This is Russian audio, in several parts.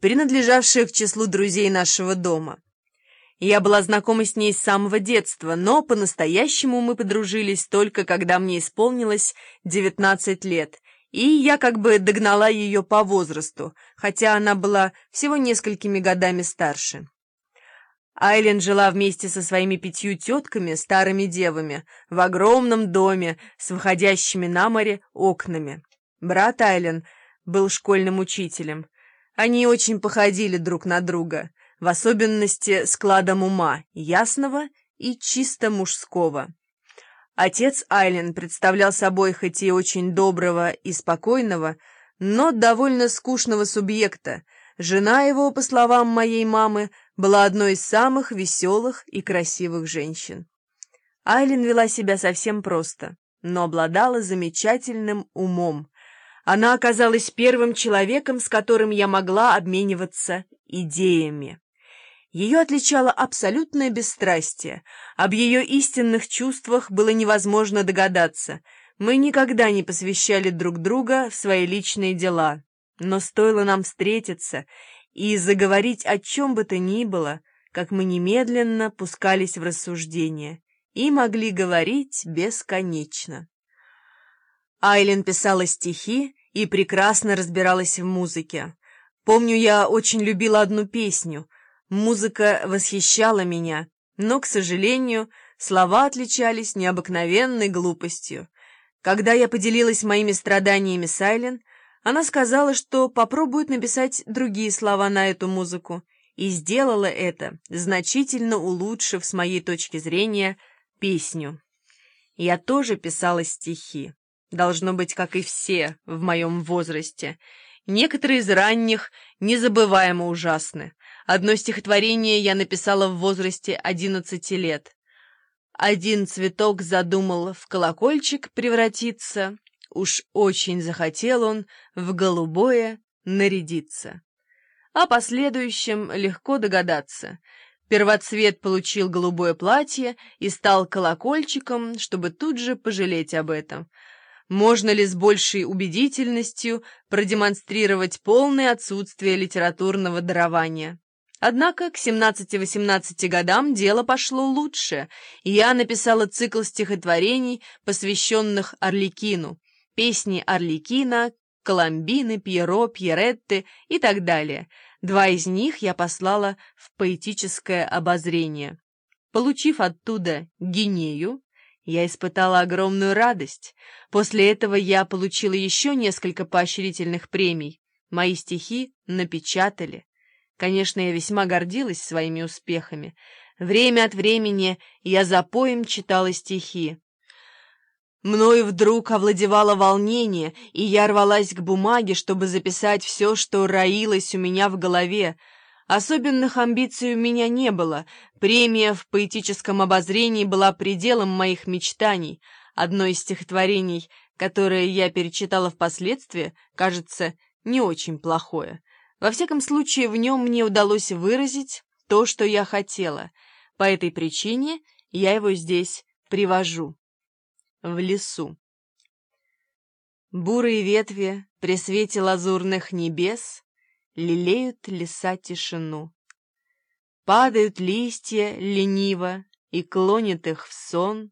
принадлежавшая к числу друзей нашего дома. Я была знакома с ней с самого детства, но по-настоящему мы подружились только когда мне исполнилось 19 лет, и я как бы догнала ее по возрасту, хотя она была всего несколькими годами старше. Айлен жила вместе со своими пятью тетками, старыми девами, в огромном доме с выходящими на море окнами. Брат Айлен был школьным учителем. Они очень походили друг на друга, в особенности складом ума, ясного и чисто мужского. Отец Айлен представлял собой хоть и очень доброго и спокойного, но довольно скучного субъекта. Жена его, по словам моей мамы, была одной из самых веселых и красивых женщин. Айлен вела себя совсем просто, но обладала замечательным умом. Она оказалась первым человеком, с которым я могла обмениваться идеями. Ее отличало абсолютное бесстрастие. Об ее истинных чувствах было невозможно догадаться. Мы никогда не посвящали друг друга в свои личные дела. Но стоило нам встретиться и заговорить о чем бы то ни было, как мы немедленно пускались в рассуждения и могли говорить бесконечно. Айлен писала стихи и прекрасно разбиралась в музыке. Помню, я очень любила одну песню — Музыка восхищала меня, но, к сожалению, слова отличались необыкновенной глупостью. Когда я поделилась моими страданиями с Айлен, она сказала, что попробует написать другие слова на эту музыку, и сделала это, значительно улучшив, с моей точки зрения, песню. Я тоже писала стихи, должно быть, как и все в моем возрасте. Некоторые из ранних незабываемо ужасны. Одно стихотворение я написала в возрасте одиннадцати лет. Один цветок задумал в колокольчик превратиться, уж очень захотел он в голубое нарядиться. О последующем легко догадаться. Первоцвет получил голубое платье и стал колокольчиком, чтобы тут же пожалеть об этом. Можно ли с большей убедительностью продемонстрировать полное отсутствие литературного дарования? Однако к 17-18 годам дело пошло лучше, и я написала цикл стихотворений, посвященных Орликину, песни Орликина, Коломбины, Пьеро, Пьеретты и так далее. Два из них я послала в поэтическое обозрение. Получив оттуда Гинею, я испытала огромную радость. После этого я получила еще несколько поощрительных премий. Мои стихи напечатали. Конечно, я весьма гордилась своими успехами. Время от времени я за поем читала стихи. Мною вдруг овладевало волнение, и я рвалась к бумаге, чтобы записать все, что роилось у меня в голове. Особенных амбиций у меня не было. Премия в поэтическом обозрении была пределом моих мечтаний. Одно из стихотворений, которое я перечитала впоследствии, кажется, не очень плохое. Во всяком случае, в нем мне удалось выразить то, что я хотела. По этой причине я его здесь привожу. В лесу. Бурые ветви при свете лазурных небес Лелеют леса тишину. Падают листья лениво и клонит их в сон.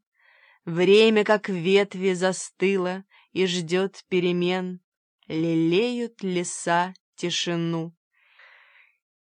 Время, как ветви, застыло и ждет перемен. Лелеют леса тишину.